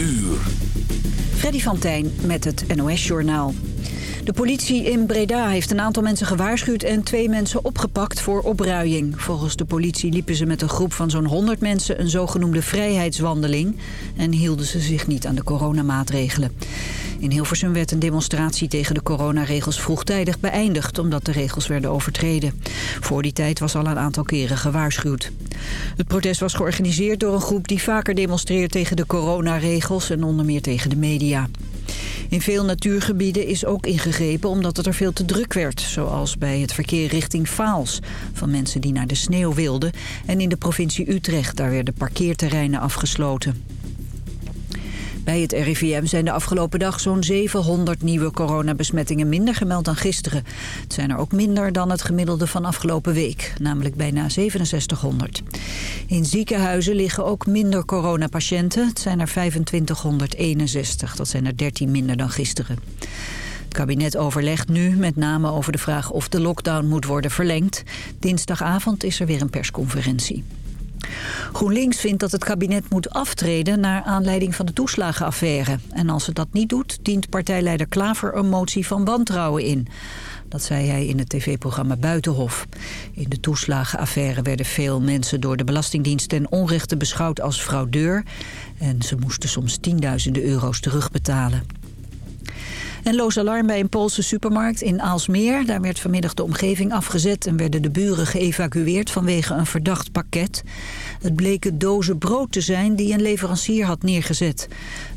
uur. Freddy van Tijn met het NOS-journaal. De politie in Breda heeft een aantal mensen gewaarschuwd en twee mensen opgepakt voor opruiing. Volgens de politie liepen ze met een groep van zo'n 100 mensen een zogenoemde vrijheidswandeling en hielden ze zich niet aan de coronamaatregelen. In Hilversum werd een demonstratie tegen de coronaregels vroegtijdig beëindigd omdat de regels werden overtreden. Voor die tijd was al een aantal keren gewaarschuwd. Het protest was georganiseerd door een groep die vaker demonstreert tegen de coronaregels en onder meer tegen de media. In veel natuurgebieden is ook ingegrepen omdat het er veel te druk werd. Zoals bij het verkeer richting Vaals van mensen die naar de sneeuw wilden. En in de provincie Utrecht, daar werden parkeerterreinen afgesloten. Bij het RIVM zijn de afgelopen dag zo'n 700 nieuwe coronabesmettingen minder gemeld dan gisteren. Het zijn er ook minder dan het gemiddelde van afgelopen week, namelijk bijna 6700. In ziekenhuizen liggen ook minder coronapatiënten. Het zijn er 2561, dat zijn er 13 minder dan gisteren. Het kabinet overlegt nu met name over de vraag of de lockdown moet worden verlengd. Dinsdagavond is er weer een persconferentie. GroenLinks vindt dat het kabinet moet aftreden naar aanleiding van de toeslagenaffaire. En als het dat niet doet, dient partijleider Klaver een motie van wantrouwen in. Dat zei hij in het tv-programma Buitenhof. In de toeslagenaffaire werden veel mensen door de Belastingdienst ten onrechte beschouwd als fraudeur. En ze moesten soms tienduizenden euro's terugbetalen. En loos alarm bij een Poolse supermarkt in Aalsmeer. Daar werd vanmiddag de omgeving afgezet en werden de buren geëvacueerd vanwege een verdacht pakket. Het bleken dozen brood te zijn die een leverancier had neergezet.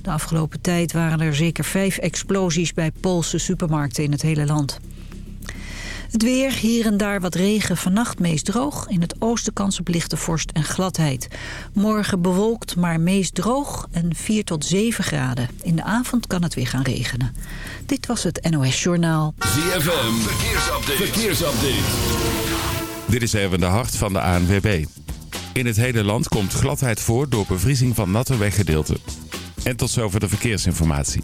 De afgelopen tijd waren er zeker vijf explosies bij Poolse supermarkten in het hele land. Het weer, hier en daar wat regen, vannacht meest droog. In het oosten kans op lichte vorst en gladheid. Morgen bewolkt, maar meest droog en 4 tot 7 graden. In de avond kan het weer gaan regenen. Dit was het NOS Journaal. ZFM, verkeersupdate. verkeersupdate. Dit is even de hart van de ANWB. In het hele land komt gladheid voor door bevriezing van natte weggedeelten. En tot zover de verkeersinformatie.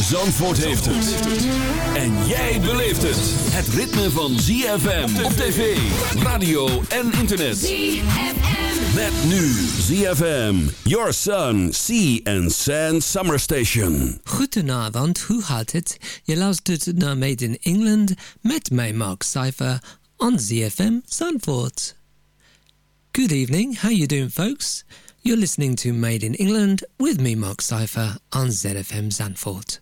Zandvoort heeft het. En jij beleeft het. Het ritme van ZFM op tv, radio en internet. ZFM. Met nu ZFM, Your Sun, Sea and Sand Summer Station. Goedenavond, hoe gaat het? Je luistert naar Made in England met mij Mark Cypher on ZFM Zandvoort. Good evening, how you doing folks? You're listening to Made in England with me Mark Cypher on ZFM Zandvoort.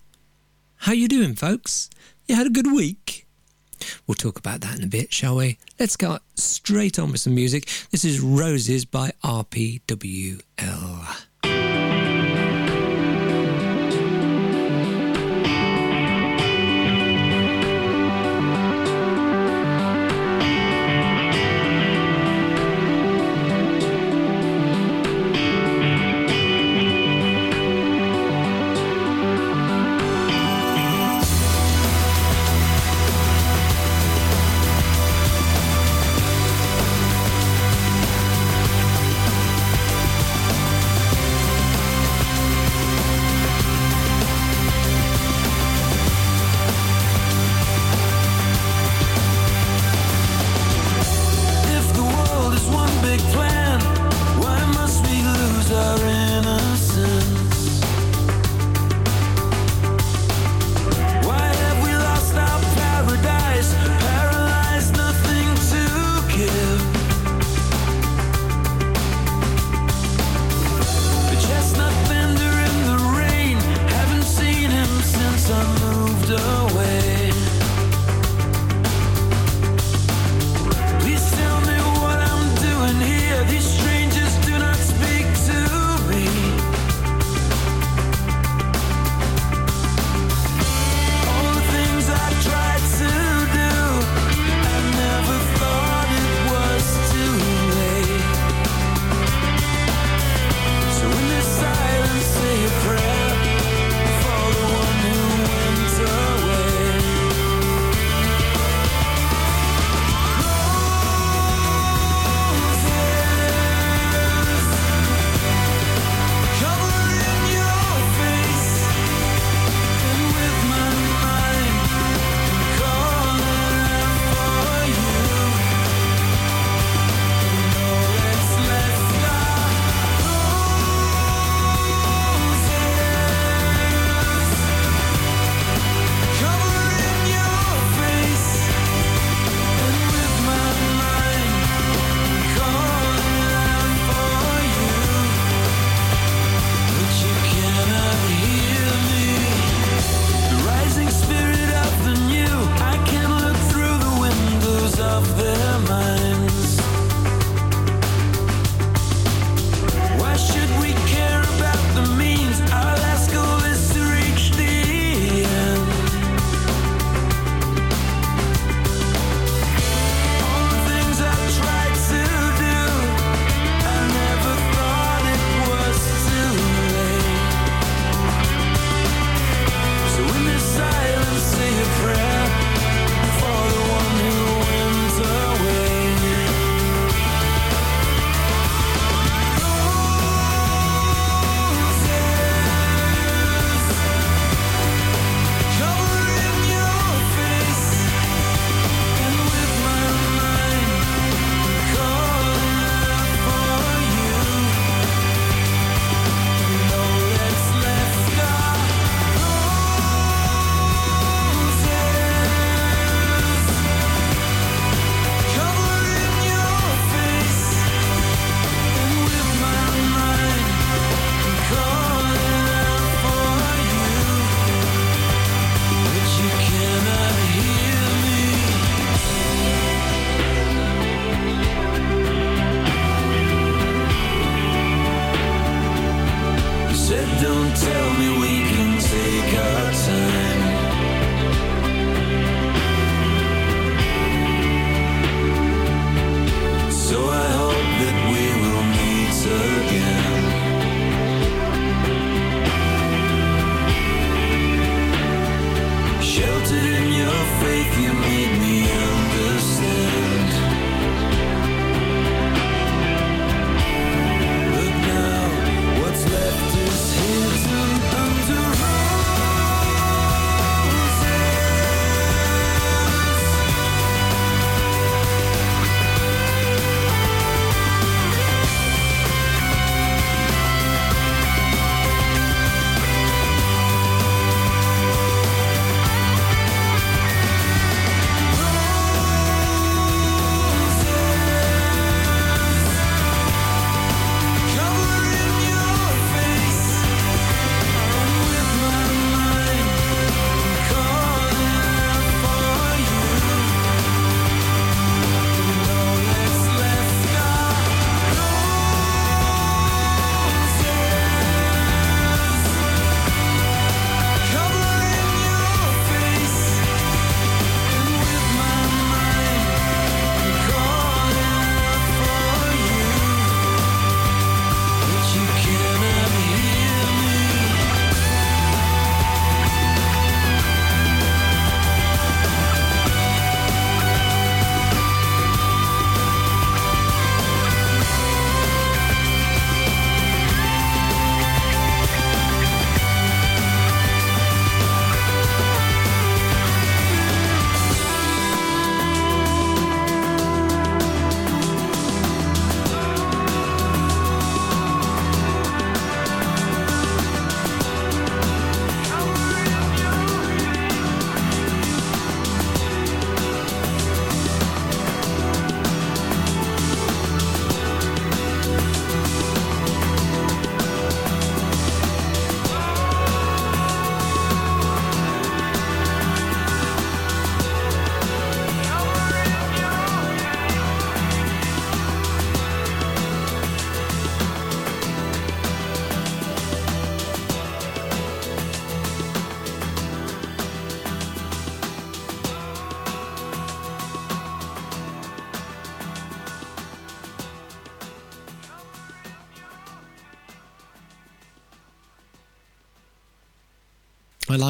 How you doing folks? You had a good week? We'll talk about that in a bit, shall we? Let's go straight on with some music. This is Roses by RPWL.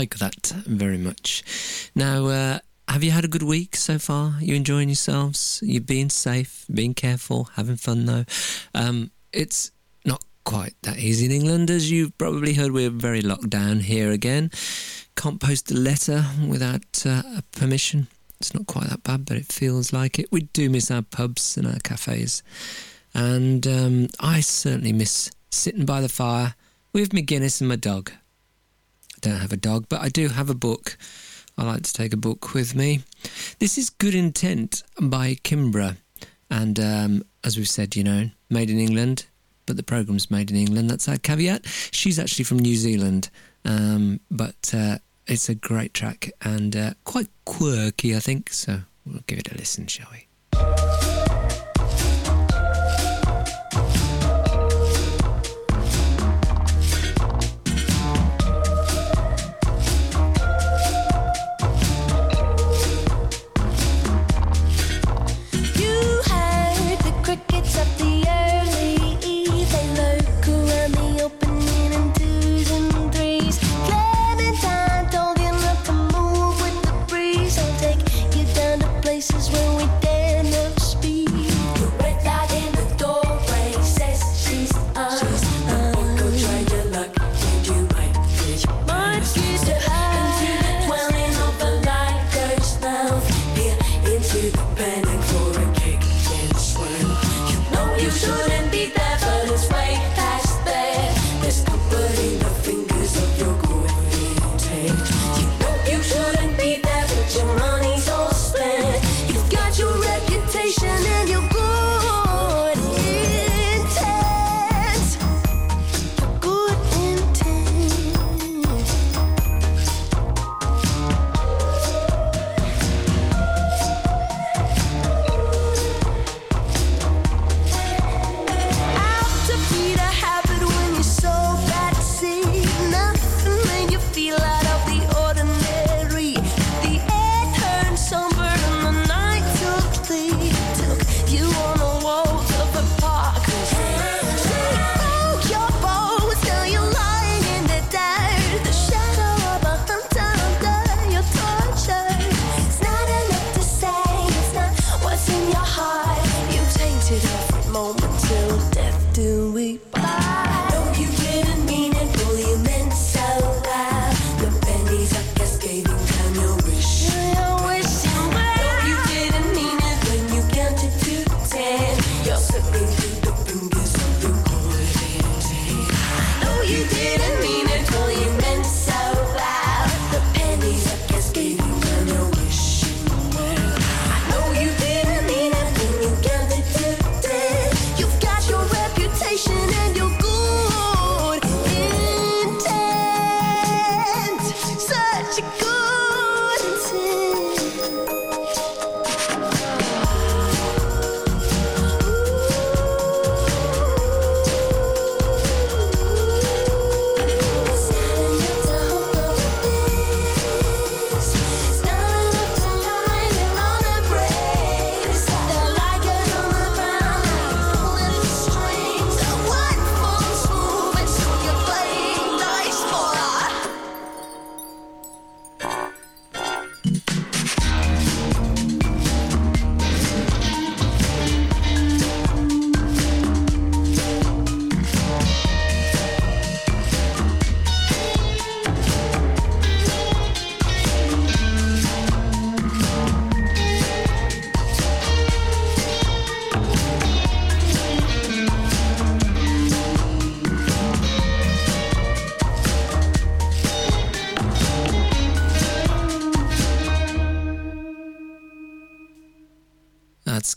Like that very much. Now, uh, have you had a good week so far? You enjoying yourselves? You being safe, being careful, having fun though? Um, it's not quite that easy in England, as you've probably heard. We're very locked down here again. Can't post a letter without uh, a permission. It's not quite that bad, but it feels like it. We do miss our pubs and our cafes. And um, I certainly miss sitting by the fire with my Guinness and my dog. Don't have a dog, but I do have a book. I like to take a book with me. This is Good Intent by Kimbra. And um, as we've said, you know, made in England, but the programme's made in England. That's our caveat. She's actually from New Zealand, um, but uh, it's a great track and uh, quite quirky, I think. So we'll give it a listen, shall we?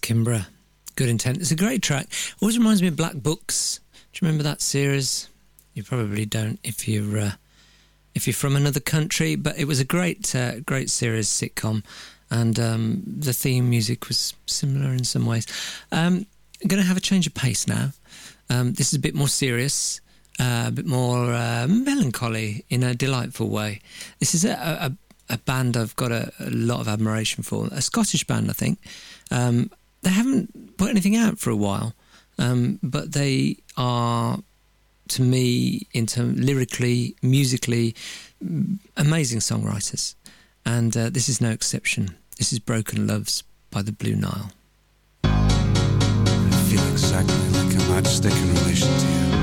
Kimbra. Good intent. It's a great track. Always reminds me of Black Books. Do you remember that series? You probably don't if you're uh, if you're from another country. But it was a great uh, great series sitcom, and um, the theme music was similar in some ways. Um, I'm going to have a change of pace now. Um, this is a bit more serious, uh, a bit more uh, melancholy in a delightful way. This is a, a, a band I've got a, a lot of admiration for. A Scottish band, I think. Um, they haven't put anything out for a while, um, but they are to me in terms lyrically, musically, mm, amazing songwriters, and uh, this is no exception. This is "Broken Loves" by the Blue Nile. I feel exactly like in relation to you.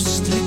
stay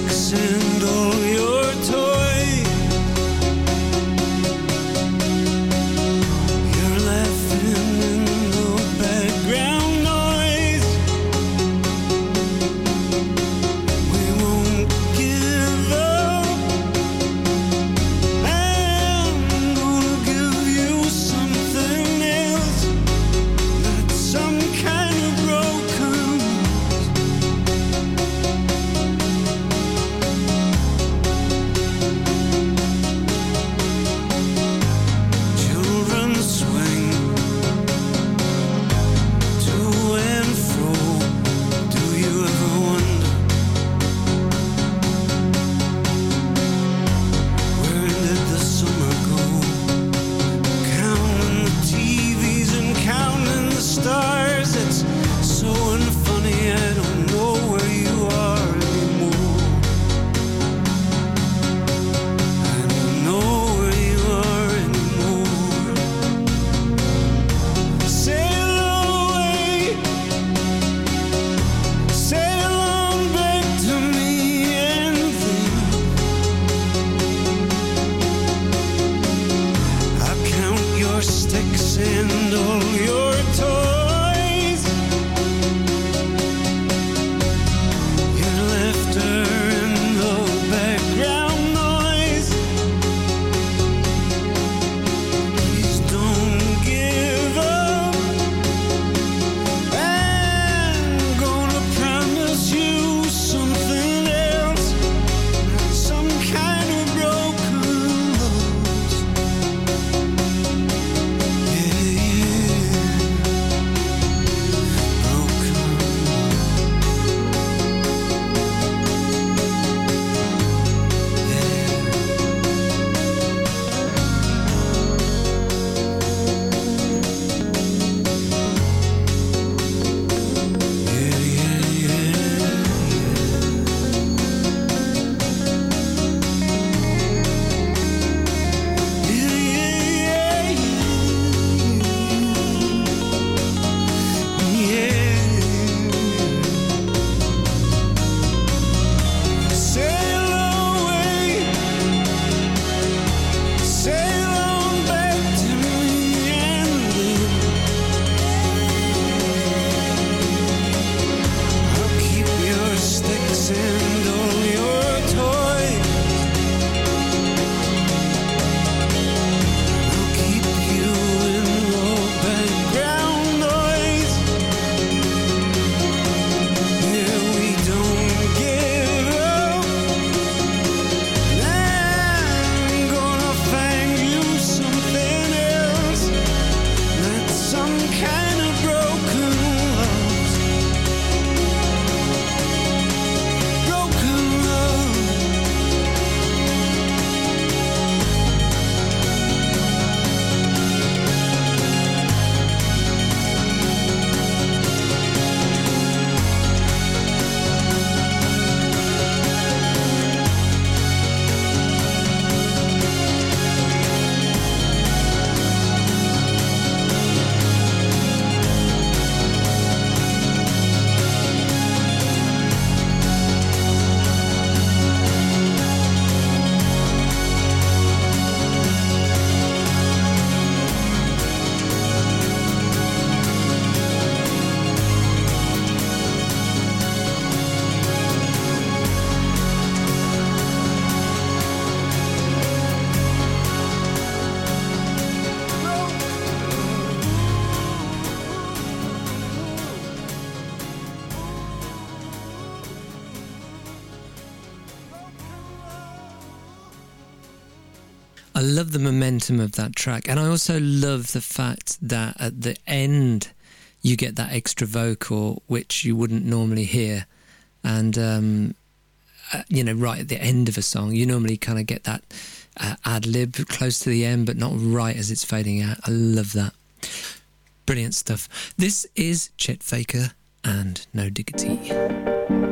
momentum of that track, and I also love the fact that at the end you get that extra vocal which you wouldn't normally hear, and um, uh, you know, right at the end of a song, you normally kind of get that uh, ad lib close to the end, but not right as it's fading out. I love that. Brilliant stuff. This is Chet Faker and No Diggity.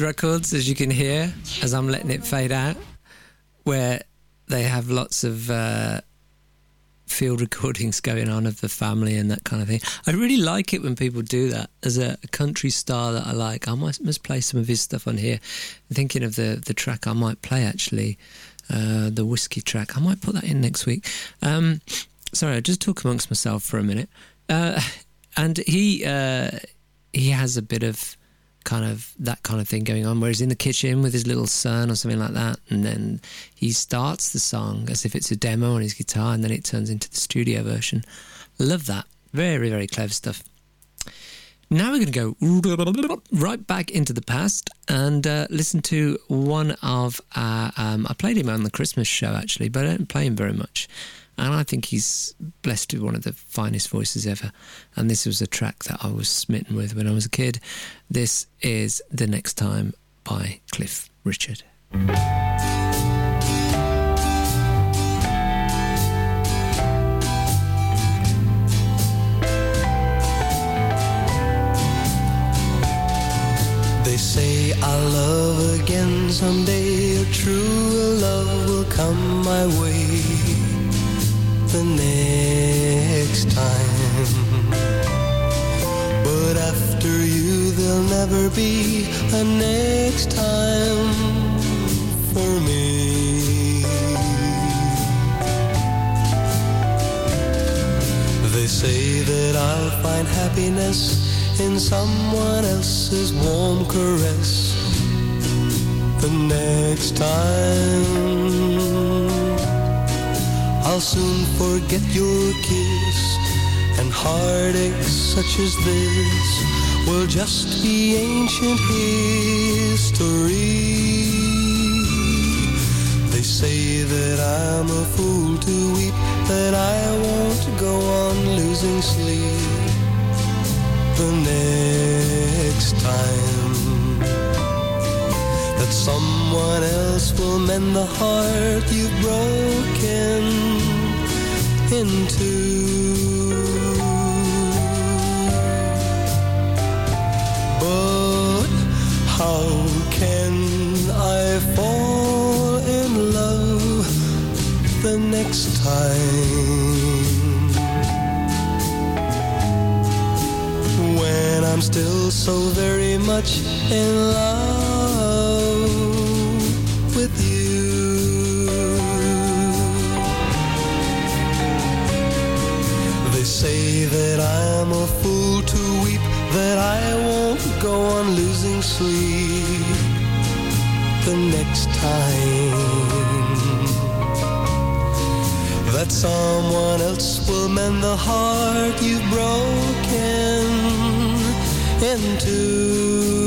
Records, as you can hear, as I'm letting it fade out, where they have lots of uh, field recordings going on of the family and that kind of thing. I really like it when people do that. As a, country star that I like, I might must play some of his stuff on here. thinking of the the track I might play actually, uh, the whiskey track. I might put that in next week. Um, sorry, I just talk amongst myself for a minute. Uh, and he uh, he has a bit of kind of that kind of thing going on. Where he's in the kitchen with his little son or something like that and then he starts the song as if it's a demo on his guitar and then it turns into the studio version. Love that. Very very clever stuff. Now we're going to go right back into the past and uh, listen to one of our um, i played him on the christmas show actually but i don't play him very much And I think he's blessed with one of the finest voices ever. And this was a track that I was smitten with when I was a kid. This is The Next Time by Cliff Richard. They say I'll love again someday. A true love will come my way the next time. But after you, there'll never be a next time for me. They say that I'll find happiness in someone else's warm caress the next time. I'll soon forget your kiss and heartaches such as this will just be ancient history. They say that I'm a fool to weep, that I won't go on losing sleep the next time. Someone else will mend the heart you've broken into. But how can I fall in love the next time? when I'm still so very much in love say that I'm a fool to weep, that I won't go on losing sleep the next time that someone else will mend the heart you've broken into.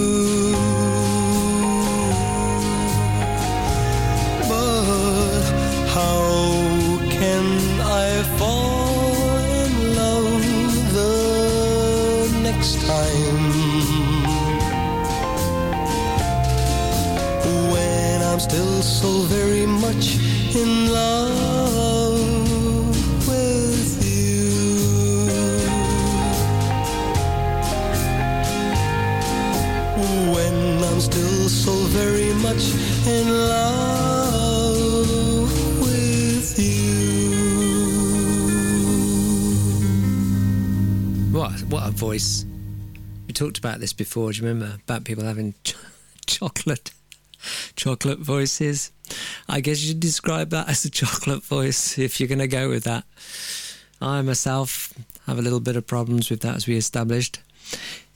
So very much in love with you. When I'm still so very much in love with you. What, what a voice. We talked about this before, do you remember? About people having ch- chocolate chocolate voices. I guess you'd describe that as a chocolate voice if you're going to go with that. I myself have a little bit of problems with that, as we established.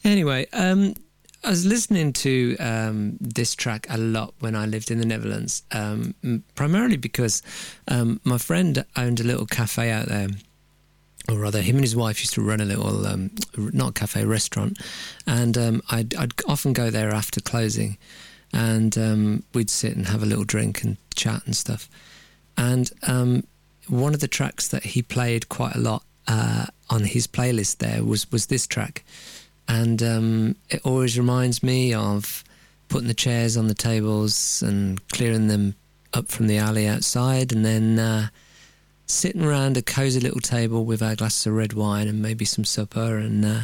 Anyway, um, I was listening to um, this track a lot when I lived in the Netherlands, um, primarily because um, my friend owned a little cafe out there or rather, him and his wife used to run a little, um, not cafe, restaurant, and um, I'd, I'd often go there after closing, and um, we'd sit and have a little drink and chat and stuff. And um, one of the tracks that he played quite a lot uh, on his playlist there was was this track, and um, it always reminds me of putting the chairs on the tables and clearing them up from the alley outside, and then. Uh, sitting around a cosy little table with our glasses of red wine and maybe some supper and uh,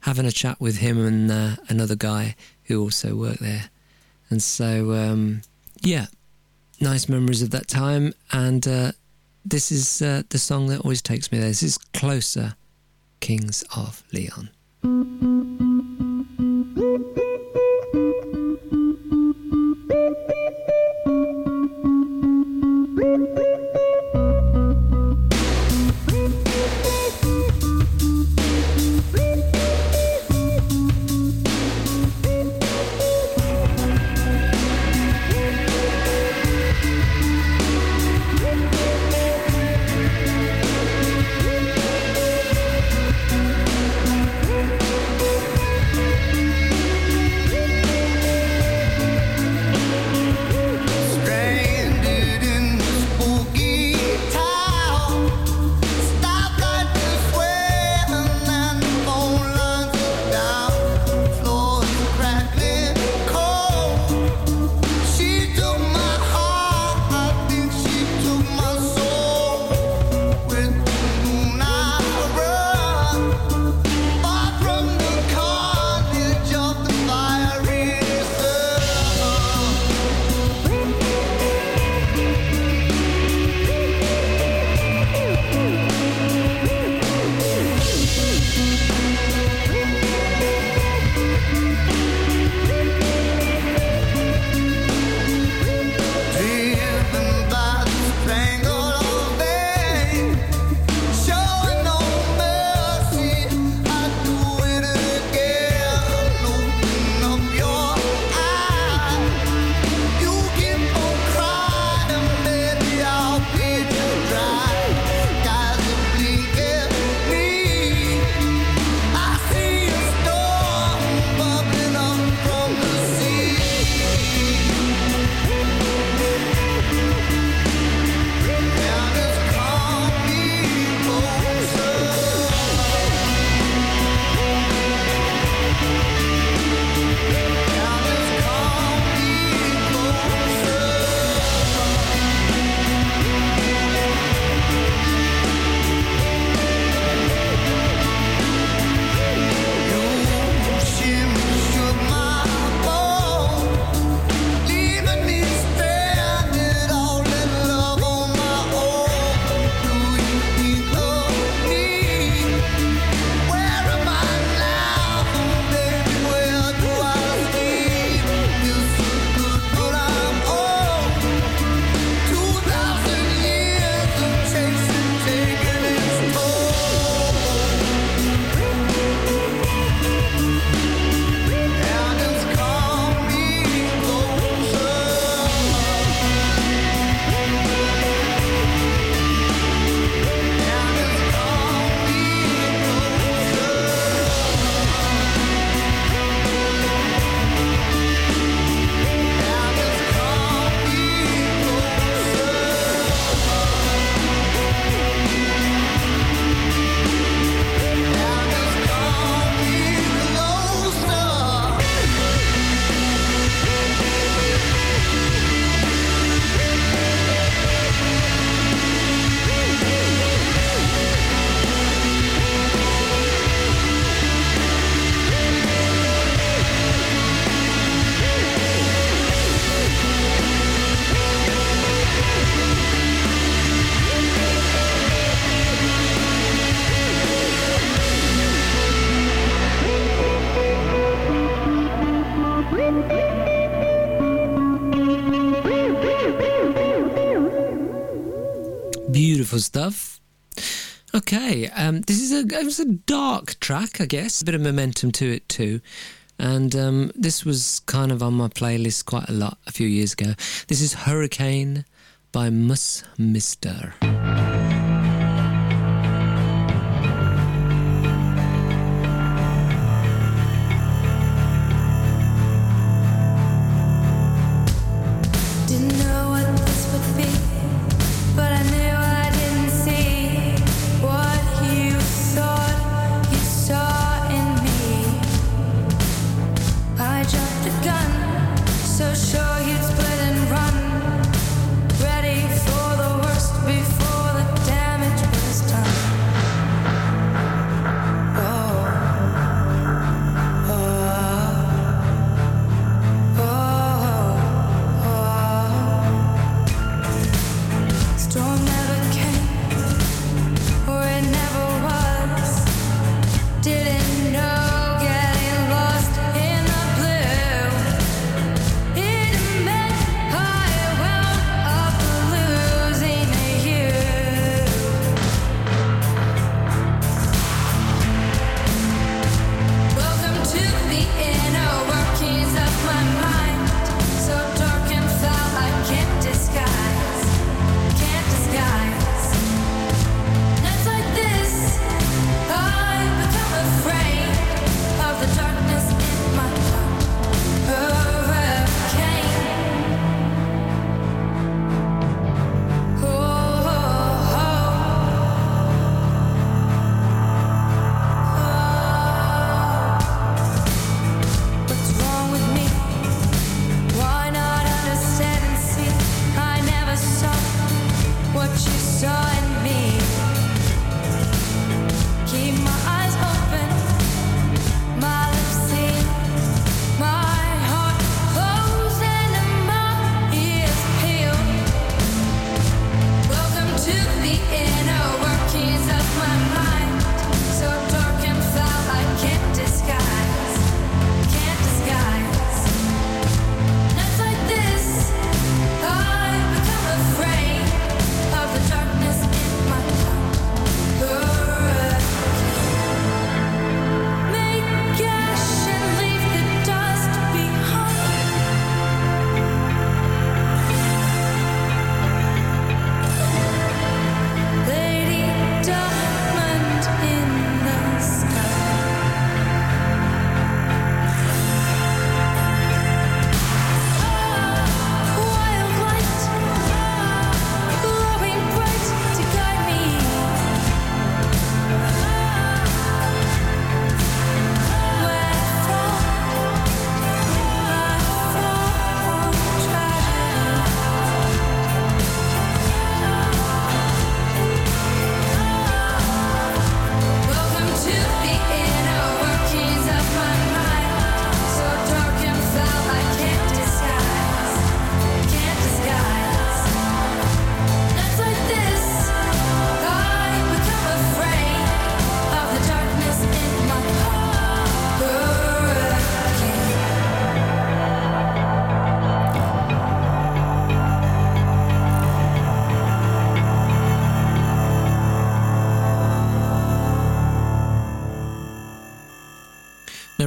having a chat with him and uh, another guy who also worked there. And so, um, yeah, nice memories of that time. And uh, this is uh, the song that always takes me there. This is Closer, Kings of Leon. Um, this is a it was a dark track, I guess. A bit of momentum to it too. And um, this was kind of on my playlist quite a lot a few years ago. This is Hurricane by Mus Mister.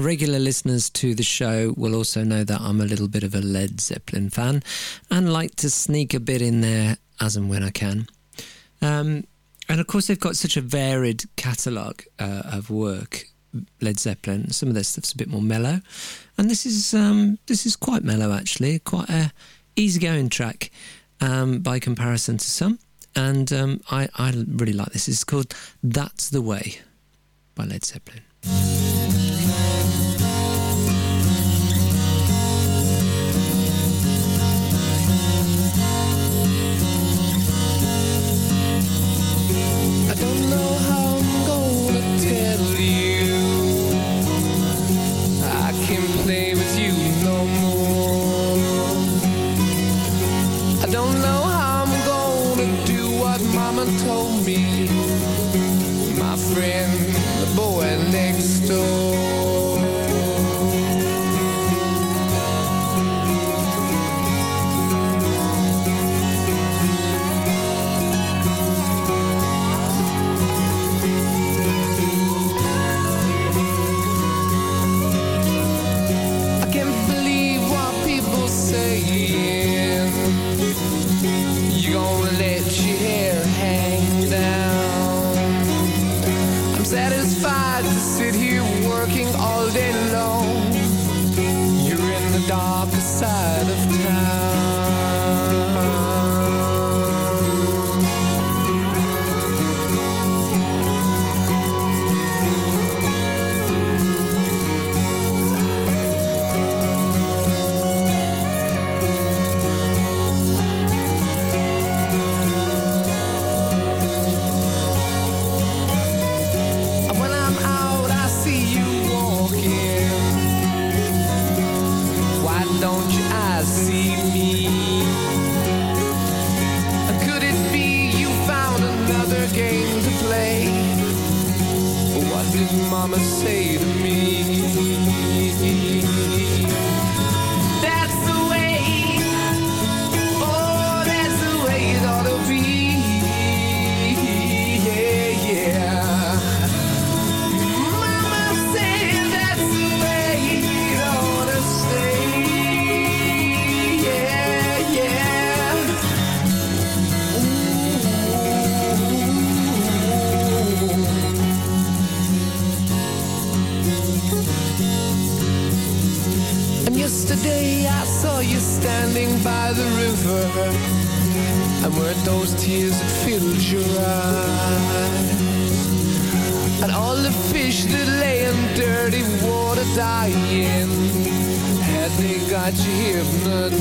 Regular listeners to the show will also know that I'm a little bit of a Led Zeppelin fan and like to sneak a bit in there as and when I can. Um, and of course, they've got such a varied catalogue uh, of work. Led Zeppelin. Some of their stuff's a bit more mellow, and this is um, this is quite mellow actually. Quite a easygoing track um, by comparison to some, and um, I I really like this. It's called "That's the Way" by Led Zeppelin.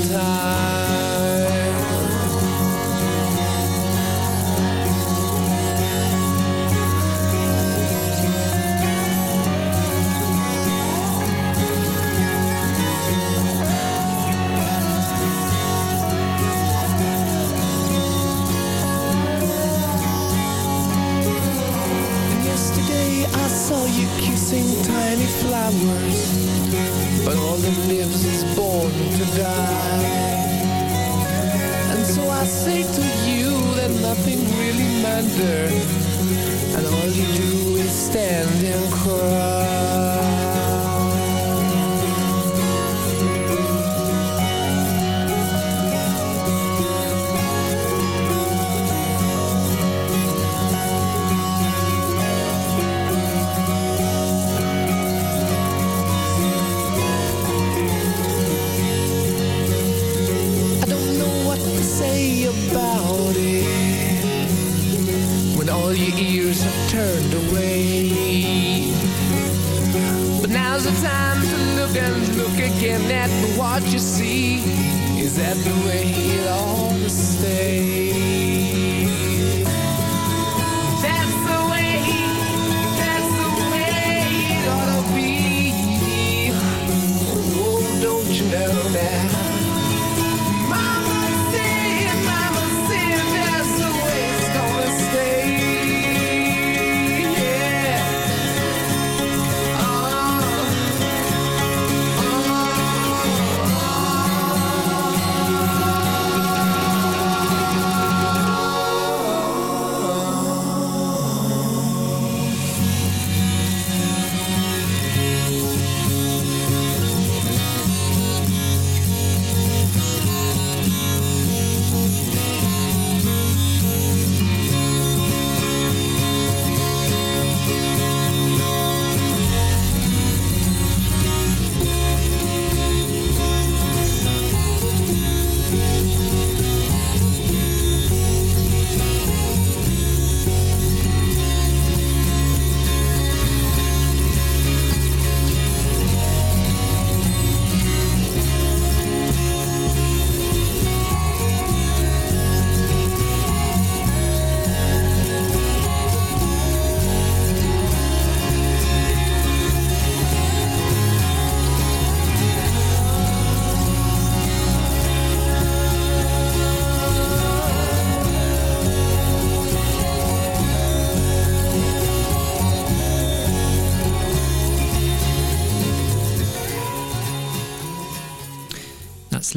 time.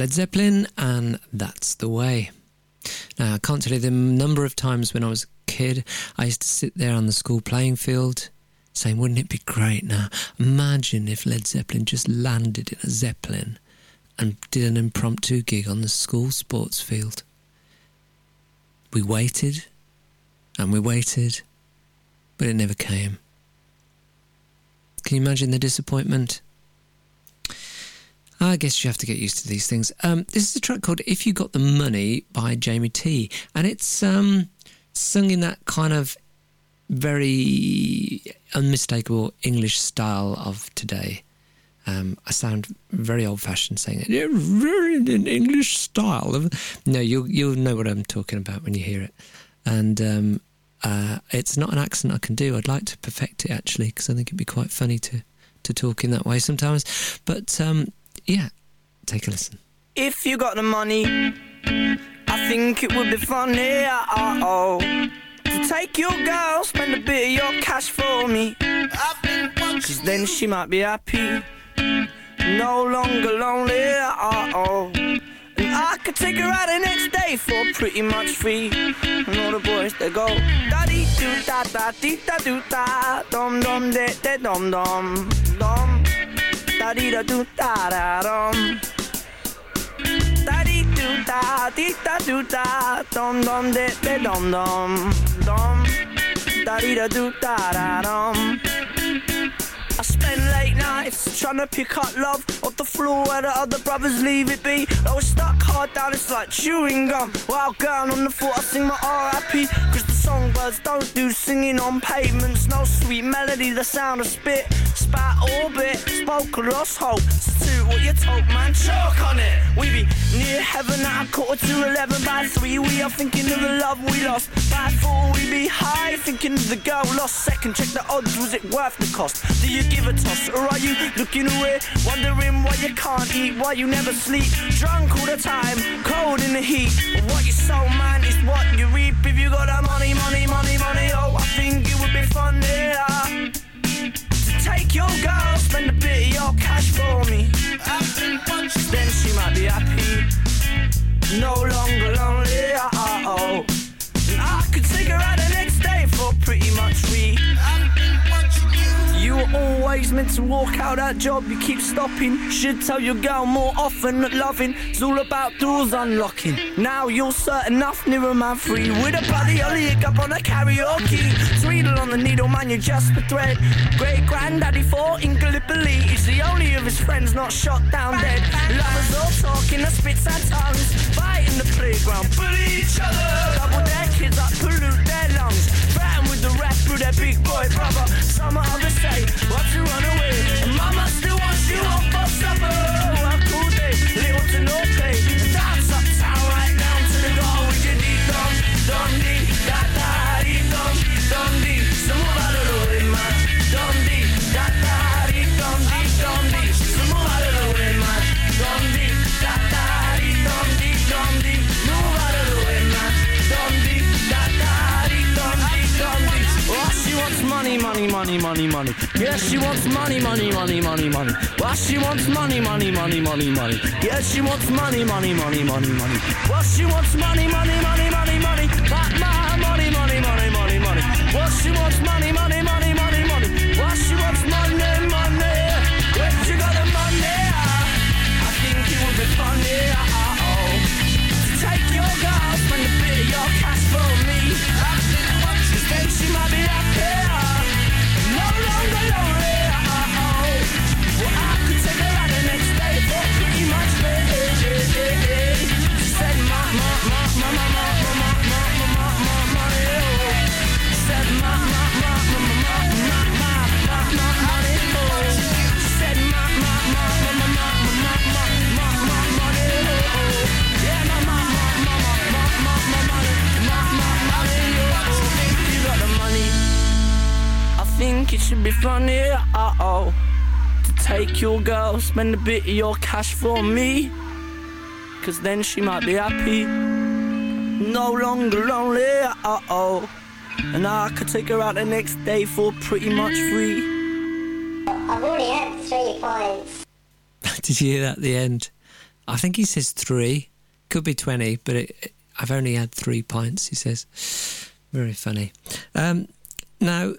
Led Zeppelin, and That's the Way. Now, I can't tell you the number of times when I was a kid, I used to sit there on the school playing field saying, Wouldn't it be great now? Imagine if Led Zeppelin just landed in a Zeppelin and did an impromptu gig on the school sports field. We waited and we waited, but it never came. Can you imagine the disappointment? I guess you have to get used to these things. Um, this is a track called "If You Got the Money" by Jamie T, and it's um, sung in that kind of very unmistakable English style of today. Um, I sound very old-fashioned saying it. Yeah, very in English style. No, you'll you'll know what I'm talking about when you hear it. And um, uh, it's not an accent I can do. I'd like to perfect it actually because I think it'd be quite funny to to talk in that way sometimes. But um, yeah, take a listen. If you got the money, I think it would be funny. Uh oh, to take your girl, spend a bit of your cash for me. Cause then she might be happy, no longer lonely. Uh oh. and I could take her out the next day for pretty much free. And all the boys they go da dee doo da da dee da doo da dum dum de de dum dum dum da di da do da da dum, Da di do da di da do ta dom dom de de dom dom dom. Da di da do da da dum Spend late nights trying to pick up love off the floor where the other brothers leave it be. I was stuck hard down, it's like chewing gum. While going on the floor, I sing my RIP. Cause the songbirds don't do singing on pavements. No sweet melody, the sound of spit. Spat orbit, spoke a lost hope. Substitute what you told, man, choke on it. We be near heaven at a quarter to eleven by three. We are thinking of the love we lost. By four, we be high, thinking of the girl lost. Second, check the odds, was it worth the cost? Do you give a toss, or are you looking away? Wondering why you can't eat, why you never sleep. Drunk all the time, cold in the heat. What you sow, man, is what you reap. If you got that money, money, money, money, oh, I think it would be fun, yeah. To take your girl, spend a bit of your cash for me. Then she might be happy, no longer lonely. Oh, oh. I could take her out the next day for pretty much free. Always meant to walk out that job, you keep stopping. Should tell your girl more often that loving is all about doors unlocking. Now you're certain enough, nearer man free. With a bloody league up on a karaoke. Tweedle on the needle, man, you're just a thread. Great granddaddy for in Gallipoli is the only of his friends not shot down dead. Lovers all talking, the spits and tongues. Fight in the playground, bully each other. Double their kids up, pollute their lungs. The rap through that big boy brother. Some others say, what to run away. And mama still wants you home for supper. Well, cool day, little to no money, money, money, money. Yeah, she wants money, money, money, money, money. Well, she wants money, money, money, money, money. Yeah, she wants money, money, money, money, money. Well, she wants money, money, money, money, money. But my money, money, money, money, money. Well, she wants money, money, should be funny, uh oh. To take your girl, spend a bit of your cash for me. Cause then she might be happy. No longer lonely, uh oh. And I could take her out the next day for pretty much free. I've already had three points. Did you hear that at the end? I think he says three. Could be 20, but it, I've only had three pints, he says. Very funny. Um, now,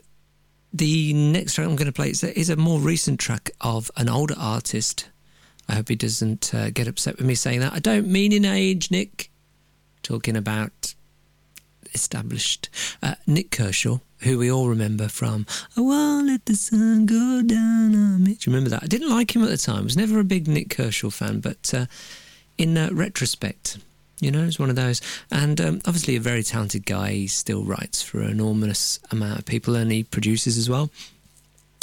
the next track I'm going to play is a, is a more recent track of an older artist. I hope he doesn't uh, get upset with me saying that. I don't mean in age, Nik. Talking about established uh, Nik Kershaw, who we all remember from "I Won't Let the Sun Go Down on Me." Do you remember that? I didn't like him at the time. I Was never a big Nik Kershaw fan, but uh, in uh, retrospect, you know, he's one of those. And um, obviously, a very talented guy. He still writes for an enormous amount of people, and he produces as well.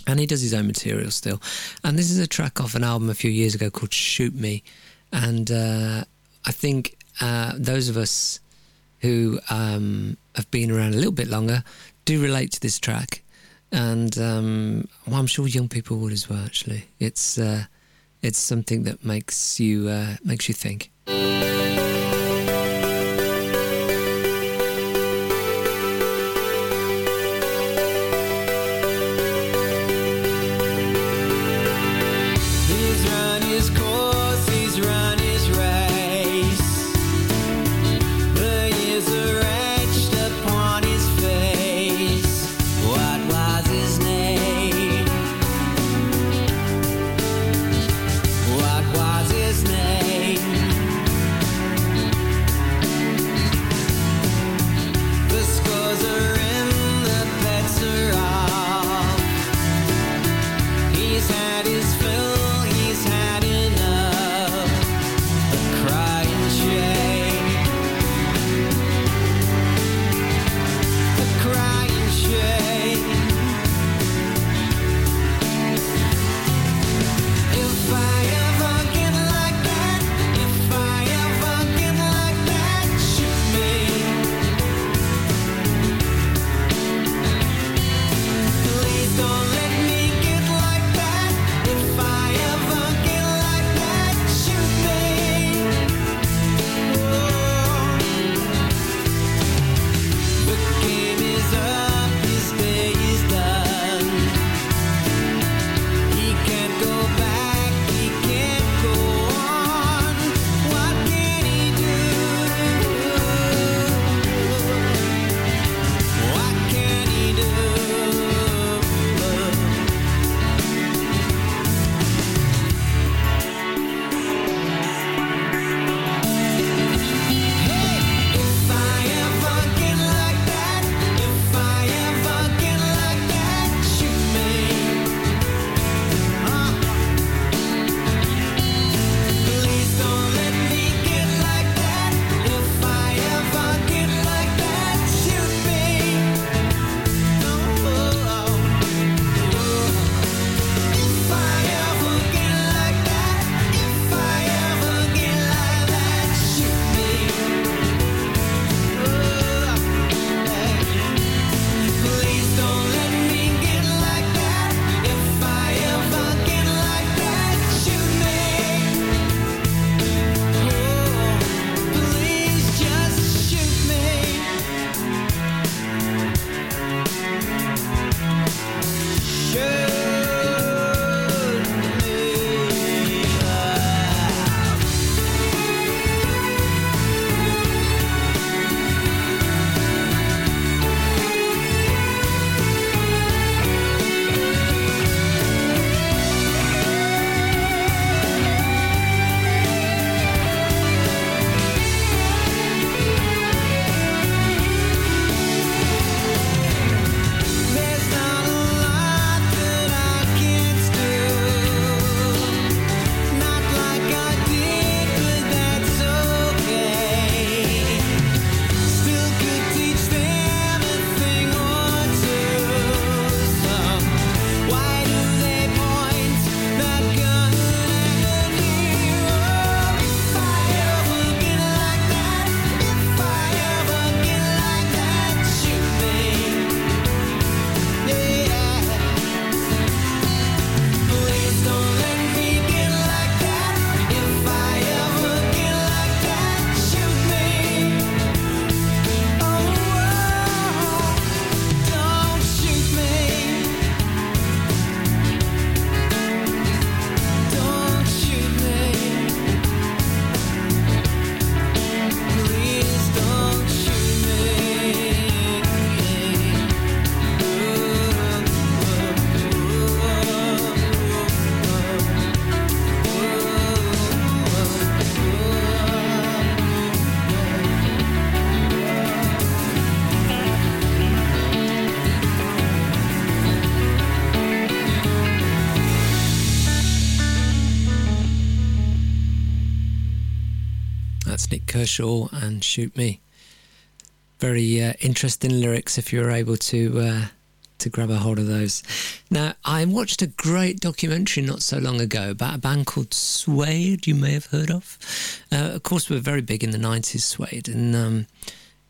And he does his own material still. And this is a track off an album a few years ago called "Shoot Me," and uh, I think uh, those of us who um, have been around a little bit longer do relate to this track, and um, well, I'm sure young people would as well. Actually, it's uh, it's something that makes you uh, makes you think. And Shoot Me. Very uh, interesting lyrics if you're able to uh, to grab a hold of those. Now, I watched a great documentary not so long ago about a band called Suede. You may have heard of. Uh, of course, we were very big in the '90s, Suede, and um,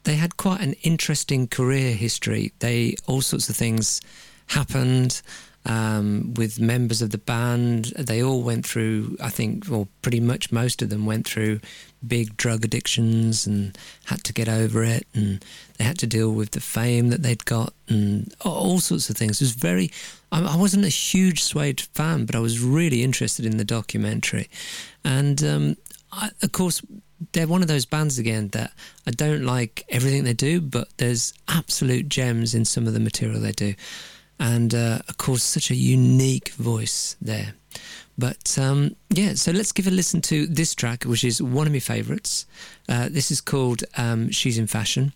they had quite an interesting career history. They all sorts of things happened um, with members of the band. They all went through, I think, or pretty much most of them went through big drug addictions and had to get over it, and they had to deal with the fame that they'd got and all sorts of things. It was very. I wasn't a huge Suede fan, but I was really interested in the documentary, and um, I, of course. They're one of those bands again that I don't like everything they do, but there's absolute gems in some of the material they do and uh, of course such a unique voice there but um, yeah so let's give a listen to this track which is one of my favourites uh, this is called um, she's in fashion.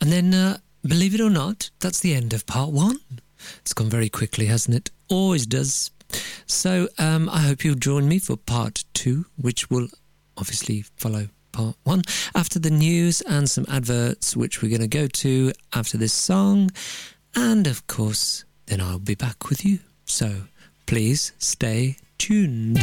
And then uh, believe it or not that's the end of part one. It's gone very quickly hasn't it? Always does. So um, i hope you'll join me for part two which will obviously follow part one after the news and some adverts which we're going to go to after this song. And of course, then I'll be back with you. So please stay tuned.